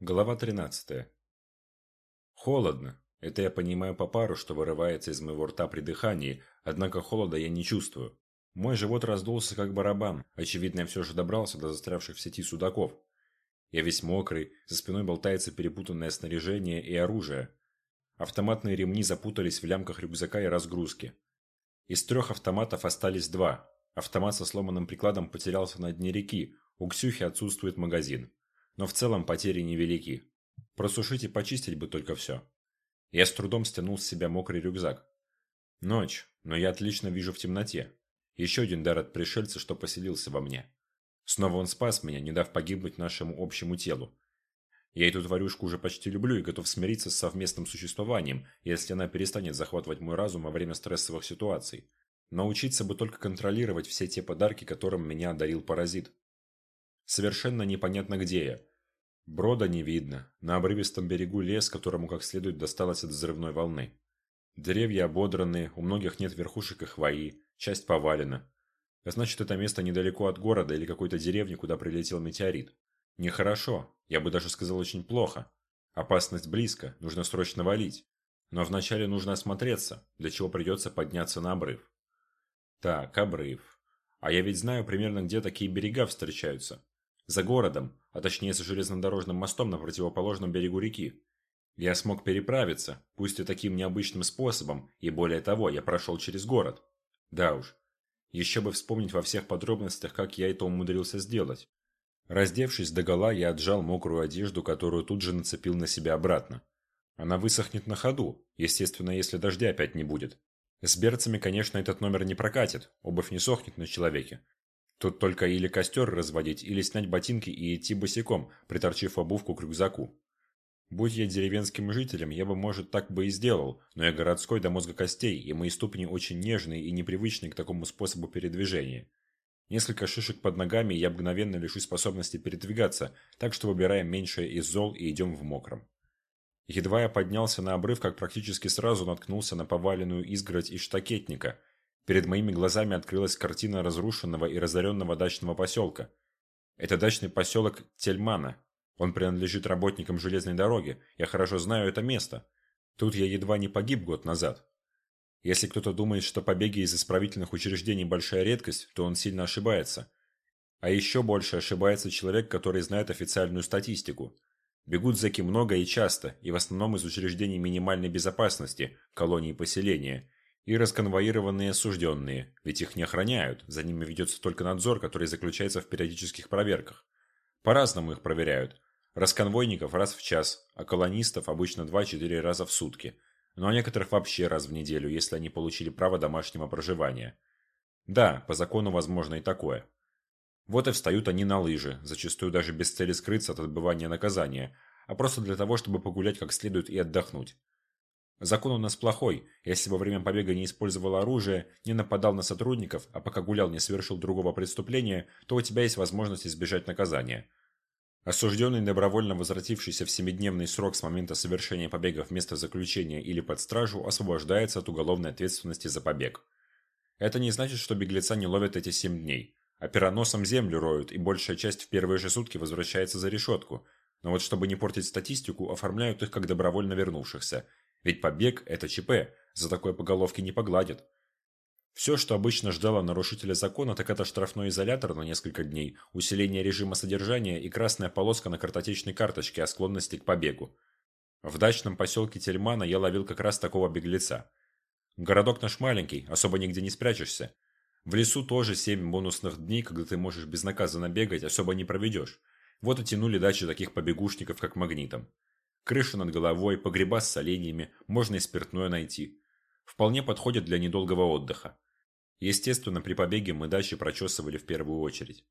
Глава 13. Холодно. Это я понимаю по пару, что вырывается из моего рта при дыхании, однако холода я не чувствую. Мой живот раздулся как барабан, очевидно, я все же добрался до застрявших в сети судаков. Я весь мокрый, за спиной болтается перепутанное снаряжение и оружие. Автоматные ремни запутались в лямках рюкзака и разгрузки. Из трех автоматов остались два. Автомат со сломанным прикладом потерялся на дне реки, у Ксюхи отсутствует магазин но в целом потери невелики. Просушить и почистить бы только все. Я с трудом стянул с себя мокрый рюкзак. Ночь, но я отлично вижу в темноте. Еще один дар от пришельца, что поселился во мне. Снова он спас меня, не дав погибнуть нашему общему телу. Я эту тварюшку уже почти люблю и готов смириться с совместным существованием, если она перестанет захватывать мой разум во время стрессовых ситуаций. Научиться бы только контролировать все те подарки, которым меня одарил паразит. Совершенно непонятно где я. Брода не видно. На обрывистом берегу лес, которому как следует досталось от взрывной волны. Деревья ободранные, у многих нет верхушек и хвои, часть повалена. Значит, это место недалеко от города или какой-то деревни, куда прилетел метеорит. Нехорошо, я бы даже сказал очень плохо. Опасность близко, нужно срочно валить. Но вначале нужно осмотреться, для чего придется подняться на обрыв. Так, обрыв. А я ведь знаю примерно, где такие берега встречаются. За городом, а точнее за железнодорожным мостом на противоположном берегу реки. Я смог переправиться, пусть и таким необычным способом, и более того, я прошел через город. Да уж. Еще бы вспомнить во всех подробностях, как я это умудрился сделать. Раздевшись догола, я отжал мокрую одежду, которую тут же нацепил на себя обратно. Она высохнет на ходу, естественно, если дождя опять не будет. С берцами, конечно, этот номер не прокатит, обувь не сохнет на человеке, Тут только или костер разводить, или снять ботинки и идти босиком, приторчив обувку к рюкзаку. Будь я деревенским жителем, я бы, может, так бы и сделал, но я городской до мозга костей, и мои ступни очень нежные и непривычные к такому способу передвижения. Несколько шишек под ногами, и я мгновенно лишу способности передвигаться, так что выбираем меньшее из зол и идем в мокром. Едва я поднялся на обрыв, как практически сразу наткнулся на поваленную изгородь из штакетника – Перед моими глазами открылась картина разрушенного и разоренного дачного поселка. Это дачный поселок Тельмана. Он принадлежит работникам железной дороги. Я хорошо знаю это место. Тут я едва не погиб год назад. Если кто-то думает, что побеги из исправительных учреждений большая редкость, то он сильно ошибается. А еще больше ошибается человек, который знает официальную статистику. Бегут зэки много и часто, и в основном из учреждений минимальной безопасности, колоний поселения, и расконвоированные осужденные, ведь их не охраняют, за ними ведется только надзор, который заключается в периодических проверках. По-разному их проверяют. Расконвойников раз в час, а колонистов обычно 2-4 раза в сутки. Ну а некоторых вообще раз в неделю, если они получили право домашнего проживания. Да, по закону возможно и такое. Вот и встают они на лыжи, зачастую даже без цели скрыться от отбывания наказания, а просто для того, чтобы погулять как следует и отдохнуть. Закон у нас плохой. Если во время побега не использовал оружие, не нападал на сотрудников, а пока гулял не совершил другого преступления, то у тебя есть возможность избежать наказания. Осужденный, добровольно возвратившийся в семидневный срок с момента совершения побега в место заключения или под стражу, освобождается от уголовной ответственности за побег. Это не значит, что беглеца не ловят эти семь дней. А пероносом землю роют, и большая часть в первые же сутки возвращается за решетку. Но вот чтобы не портить статистику, оформляют их как добровольно вернувшихся – ведь побег – это ЧП, за такое по головке не погладят. Все, что обычно ждало нарушителя закона, так это штрафной изолятор на несколько дней, усиление режима содержания и красная полоска на картотечной карточке о склонности к побегу. В дачном поселке Тельмана я ловил как раз такого беглеца. Городок наш маленький, особо нигде не спрячешься. В лесу тоже семь бонусных дней, когда ты можешь безнаказанно бегать, особо не проведешь. Вот и тянули дачи таких побегушников, как магнитом. Крыша над головой, погреба с соленьями, можно и спиртное найти. Вполне подходит для недолгого отдыха. Естественно, при побеге мы дачи прочесывали в первую очередь.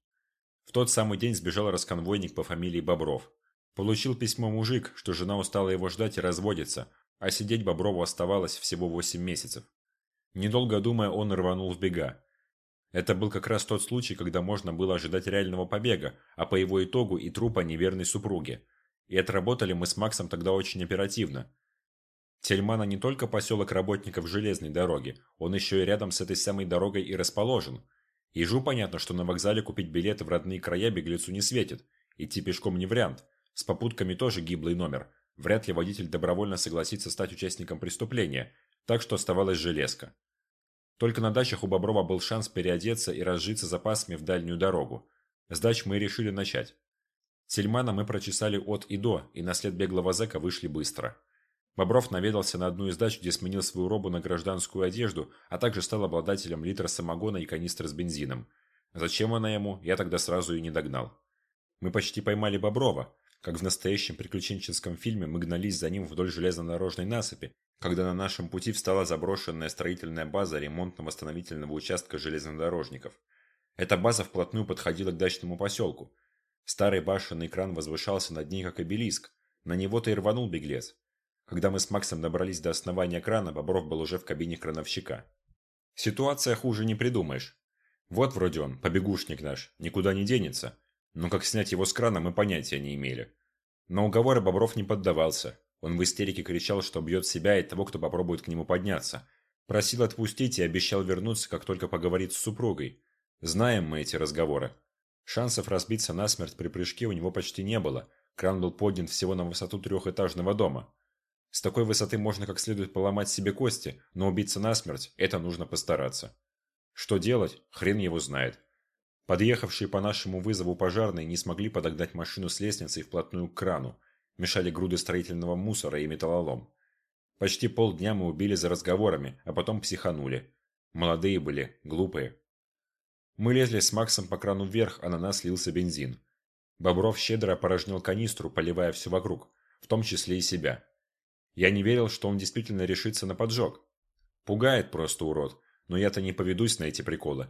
В тот самый день сбежал расконвойник по фамилии Бобров. Получил письмо мужик, что жена устала его ждать и разводится, а сидеть Боброву оставалось всего 8 месяцев. Недолго думая, он рванул в бега. Это был как раз тот случай, когда можно было ожидать реального побега, а по его итогу и трупа неверной супруги. И отработали мы с Максом тогда очень оперативно. Тельмана не только поселок работников железной дороги, он еще и рядом с этой самой дорогой и расположен. Ежу понятно, что на вокзале купить билеты в родные края беглецу не светит. Идти пешком не вариант. С попутками тоже гиблый номер. Вряд ли водитель добровольно согласится стать участником преступления, так что оставалась железка. Только на дачах у Боброва был шанс переодеться и разжиться запасами в дальнюю дорогу. С дач мы решили начать. Тельмана мы прочесали от и до, и на след беглого зэка вышли быстро. Бобров наведался на одну из дач, где сменил свою робу на гражданскую одежду, а также стал обладателем литра самогона и канистры с бензином. Зачем она ему, я тогда сразу и не догнал. Мы почти поймали Боброва, как в настоящем приключенческом фильме мы гнались за ним вдоль железнодорожной насыпи, когда на нашем пути встала заброшенная строительная база ремонтно-восстановительного участка железнодорожников. Эта база вплотную подходила к дачному поселку. Старый башенный кран возвышался над ней, как обелиск. На него-то и рванул беглец. Когда мы с Максом добрались до основания крана, Бобров был уже в кабине крановщика. Ситуация хуже не придумаешь. Вот вроде он, побегушник наш, никуда не денется. Но как снять его с крана, мы понятия не имели. На уговоры Бобров не поддавался. Он в истерике кричал, что бьет себя и того, кто попробует к нему подняться. Просил отпустить и обещал вернуться, как только поговорит с супругой. Знаем мы эти разговоры. Шансов разбиться насмерть при прыжке у него почти не было. Кран был поднят всего на высоту трехэтажного дома. С такой высоты можно как следует поломать себе кости, но убиться насмерть – это нужно постараться. Что делать, хрен его знает. Подъехавшие по нашему вызову пожарные не смогли подогнать машину с лестницей вплотную к крану. Мешали груды строительного мусора и металлолом. Почти полдня мы убили за разговорами, а потом психанули. Молодые были, глупые. Мы лезли с Максом по крану вверх, а на нас лился бензин. Бобров щедро опорожнил канистру, поливая все вокруг, в том числе и себя. Я не верил, что он действительно решится на поджог. Пугает просто урод, но я-то не поведусь на эти приколы.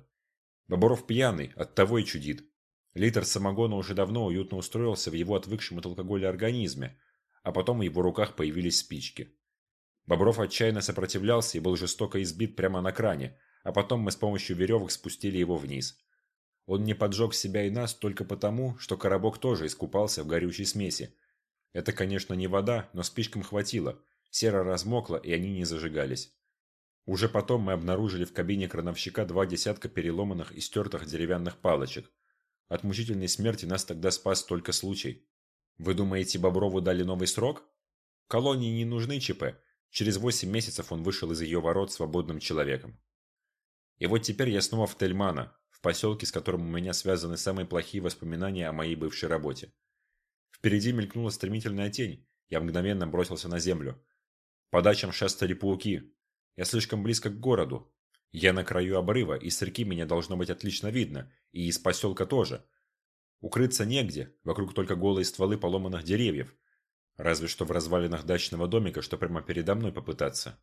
Боборов пьяный, оттого и чудит. Литр самогона уже давно уютно устроился в его отвыкшем от алкоголя организме, а потом в его руках появились спички. Бобров отчаянно сопротивлялся и был жестоко избит прямо на кране, а потом мы с помощью веревок спустили его вниз. Он не поджег себя и нас только потому, что коробок тоже искупался в горючей смеси. Это, конечно, не вода, но спичкам хватило. Сера размокла, и они не зажигались. Уже потом мы обнаружили в кабине крановщика два десятка переломанных и стертых деревянных палочек. От мучительной смерти нас тогда спас только случай. Вы думаете, Боброву дали новый срок? Колонии не нужны ЧП. Через восемь месяцев он вышел из ее ворот свободным человеком. И вот теперь я снова в Тельмана, в поселке, с которым у меня связаны самые плохие воспоминания о моей бывшей работе. Впереди мелькнула стремительная тень. Я мгновенно бросился на землю. По дачам шастали пауки, я слишком близко к городу. Я на краю обрыва, и с реки меня должно быть отлично видно, и из поселка тоже. Укрыться негде, вокруг только голые стволы поломанных деревьев. Разве что в развалинах дачного домика, что прямо передо мной попытаться.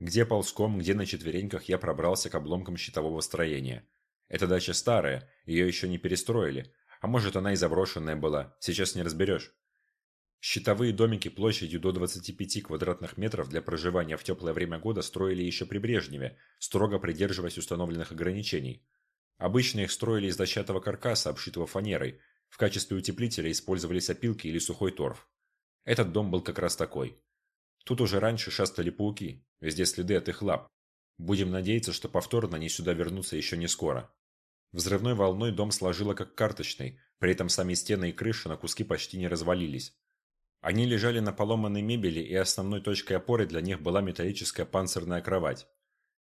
Где ползком, где на четвереньках я пробрался к обломкам щитового строения. Эта дача старая, ее еще не перестроили. А может она и заброшенная была, сейчас не разберешь. Щитовые домики площадью до 25 квадратных метров для проживания в теплое время года строили еще при Брежневе, строго придерживаясь установленных ограничений. Обычно их строили из дощатого каркаса, обшитого фанерой. В качестве утеплителя использовались опилки или сухой торф. Этот дом был как раз такой. Тут уже раньше шастали пауки, везде следы от их лап. Будем надеяться, что повторно они сюда вернутся еще не скоро. Взрывной волной дом сложило как карточный, при этом сами стены и крыша на куски почти не развалились. Они лежали на поломанной мебели, и основной точкой опоры для них была металлическая панцирная кровать.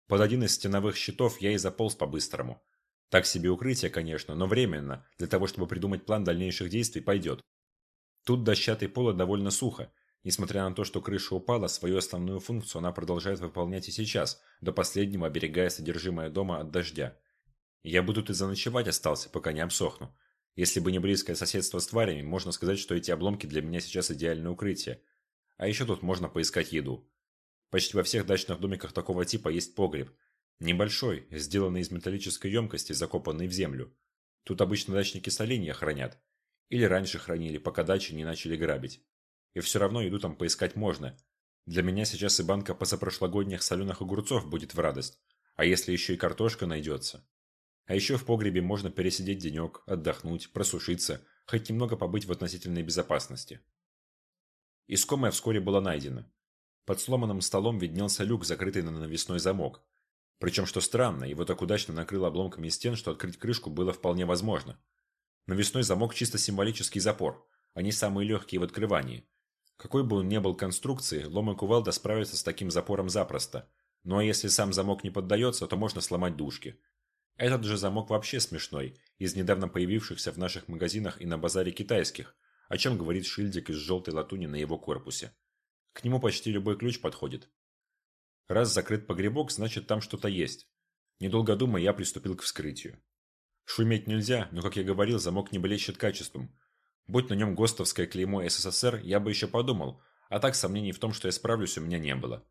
Под один из стеновых щитов я и заполз по-быстрому. Так себе укрытие, конечно, но временно, для того, чтобы придумать план дальнейших действий, пойдет. Тут дощатый пол довольно сухо. Несмотря на то, что крыша упала, свою основную функцию она продолжает выполнять и сейчас, до последнего оберегая содержимое дома от дождя. Я бы тут и заночевать остался, пока не обсохну. Если бы не близкое соседство с тварями, можно сказать, что эти обломки для меня сейчас идеальное укрытие. А еще тут можно поискать еду. Почти во всех дачных домиках такого типа есть погреб. Небольшой, сделанный из металлической емкости, закопанный в землю. Тут обычно дачники соленья хранят. Или раньше хранили, пока дачи не начали грабить. И все равно еду там поискать можно. Для меня сейчас и банка позапрошлогодних соленых огурцов будет в радость. А если еще и картошка найдется? А еще в погребе можно пересидеть денек, отдохнуть, просушиться, хоть немного побыть в относительной безопасности. Искомое вскоре было найдено. Под сломанным столом виднелся люк, закрытый на навесной замок. Причем, что странно, его так удачно накрыло обломками стен, что открыть крышку было вполне возможно. Навесной замок чисто символический запор. они самые легкие в открывании. Какой бы он ни был конструкции, лом и кувалда справятся с таким запором запросто. Ну а если сам замок не поддается, то можно сломать дужки. Этот же замок вообще смешной, из недавно появившихся в наших магазинах и на базаре китайских, о чем говорит шильдик из желтой латуни на его корпусе. К нему почти любой ключ подходит. Раз закрыт погребок, значит там что-то есть. Недолго думая, я приступил к вскрытию. Шуметь нельзя, но, как я говорил, замок не блещет качеством. Будь на нем ГОСТовское клеймо СССР, я бы еще подумал, а так сомнений в том, что я справлюсь, у меня не было.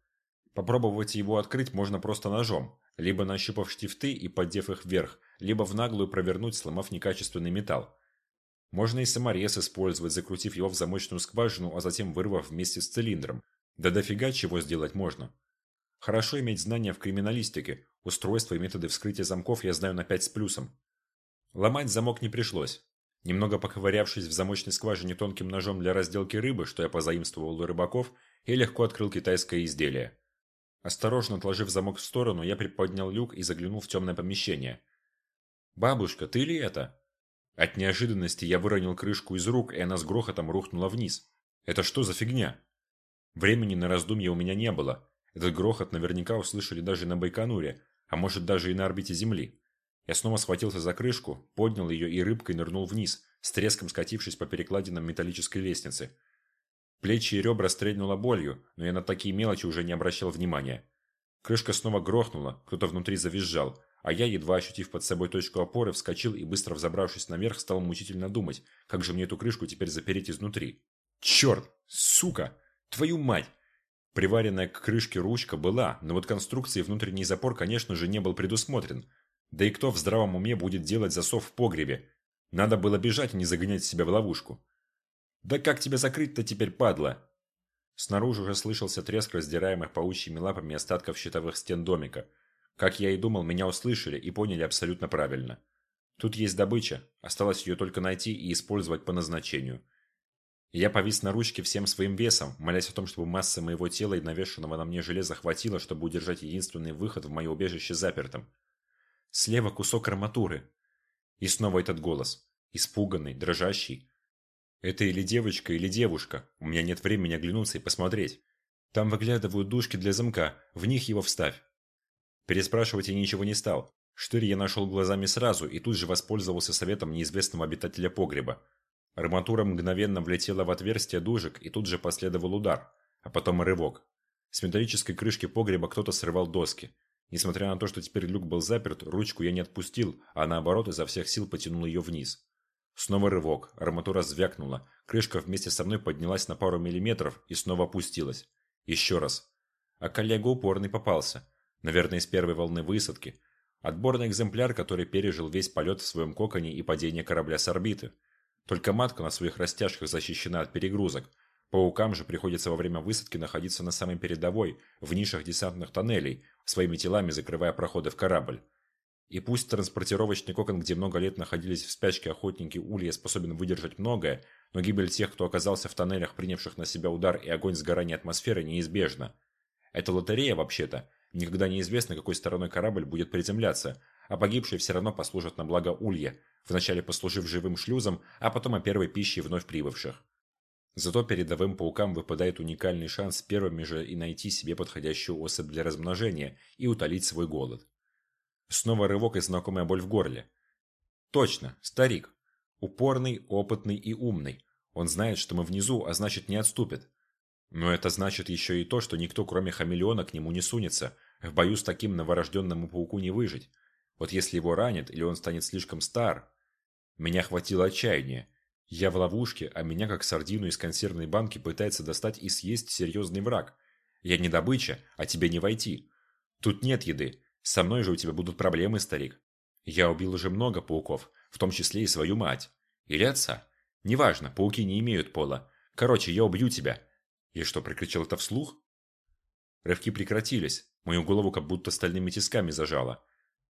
Попробовать его открыть можно просто ножом, либо нащупав штифты и поддев их вверх, либо в наглую провернуть, сломав некачественный металл. Можно и саморез использовать, закрутив его в замочную скважину, а затем вырвав вместе с цилиндром. Да дофига чего сделать можно. Хорошо иметь знания в криминалистике, устройства и методы вскрытия замков я знаю на 5 с плюсом. Ломать замок не пришлось. Немного поковырявшись в замочной скважине тонким ножом для разделки рыбы, что я позаимствовал у рыбаков, я легко открыл китайское изделие. Осторожно отложив замок в сторону, я приподнял люк и заглянул в темное помещение. «Бабушка, ты ли это?» От неожиданности я выронил крышку из рук, и она с грохотом рухнула вниз. «Это что за фигня?» Времени на раздумье у меня не было. Этот грохот наверняка услышали даже на Байконуре, а может даже и на орбите Земли. Я снова схватился за крышку, поднял ее и рыбкой нырнул вниз, с треском скатившись по перекладинам металлической лестницы. Плечи и ребра стрельнуло болью, но я на такие мелочи уже не обращал внимания. Крышка снова грохнула, кто-то внутри завизжал, а я, едва ощутив под собой точку опоры, вскочил и, быстро взобравшись наверх, стал мучительно думать, как же мне эту крышку теперь запереть изнутри. Черт! Сука! Твою мать! Приваренная к крышке ручка была, но вот конструкции внутренний запор, конечно же, не был предусмотрен. Да и кто в здравом уме будет делать засов в погребе? Надо было бежать, а не загонять себя в ловушку. «Да как тебя закрыть-то теперь, падла?» Снаружи уже слышался треск раздираемых паучьими лапами остатков щитовых стен домика. Как я и думал, меня услышали и поняли абсолютно правильно. Тут есть добыча, осталось ее только найти и использовать по назначению. Я повис на ручке всем своим весом, молясь о том, чтобы масса моего тела и навешенного на мне железа хватило, чтобы удержать единственный выход в мое убежище запертым. Слева кусок арматуры. И снова этот голос. Испуганный, дрожащий. Это или девочка, или девушка. У меня нет времени оглянуться и посмотреть. Там выглядывают дужки для замка, в них его вставь. Переспрашивать я ничего не стал. Штырь я нашел глазами сразу и тут же воспользовался советом неизвестного обитателя погреба. Арматура мгновенно влетела в отверстие дужек и тут же последовал удар, а потом рывок. С металлической крышки погреба кто-то срывал доски. Несмотря на то, что теперь люк был заперт, ручку я не отпустил, а наоборот изо всех сил потянул ее вниз. Снова рывок, арматура звякнула, крышка вместе со мной поднялась на пару миллиметров и снова опустилась. Еще раз. А коллега упорный попался. Наверное, из первой волны высадки. Отборный экземпляр, который пережил весь полет в своем коконе и падение корабля с орбиты. Только матка на своих растяжках защищена от перегрузок. Паукам же приходится во время высадки находиться на самой передовой, в нишах десантных тоннелей, своими телами закрывая проходы в корабль. И пусть транспортировочный кокон, где много лет находились в спячке охотники Улья, способен выдержать многое, но гибель тех, кто оказался в тоннелях, принявших на себя удар и огонь сгорания атмосферы, неизбежна. Это лотерея, вообще-то. Никогда неизвестно, какой стороной корабль будет приземляться, а погибшие все равно послужат на благо Улья, вначале послужив живым шлюзом, а потом о первой пище вновь прибывших. Зато передовым паукам выпадает уникальный шанс первыми же и найти себе подходящую особь для размножения и утолить свой голод. Снова рывок и знакомая боль в горле. Точно, старик. Упорный, опытный и умный. Он знает, что мы внизу, а значит не отступит. Но это значит еще и то, что никто, кроме хамелеона, к нему не сунется. В бою с таким новорожденному пауку не выжить. Вот если его ранят, или он станет слишком стар... Меня хватило отчаяния. Я в ловушке, а меня, как сардину из консервной банки, пытается достать и съесть серьезный враг. Я не добыча, а тебе не войти. Тут нет еды, со мной же у тебя будут проблемы, старик. Я убил уже много пауков, в том числе и свою мать. Или отца. Неважно, пауки не имеют пола. Короче, я убью тебя. И что, прикричал это вслух? Рывки прекратились. Мою голову как будто стальными тисками зажало.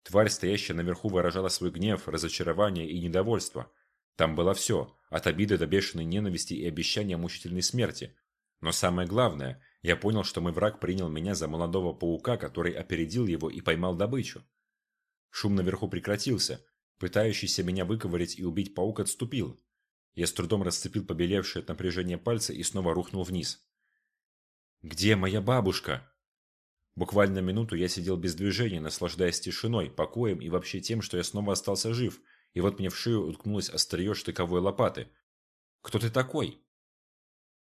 Тварь, стоящая наверху, выражала свой гнев, разочарование и недовольство. Там было все, от обиды до бешеной ненависти и обещания мучительной смерти. Но самое главное, я понял, что мой враг принял меня за молодого паука, который опередил его и поймал добычу. Шум наверху прекратился. Пытающийся меня выковырять и убить паук отступил. Я с трудом расцепил побелевшие от напряжения пальцы и снова рухнул вниз. «Где моя бабушка?» Буквально минуту я сидел без движения, наслаждаясь тишиной, покоем и вообще тем, что я снова остался жив – и вот мне в шею уткнулось острие штыковой лопаты. «Кто ты такой?»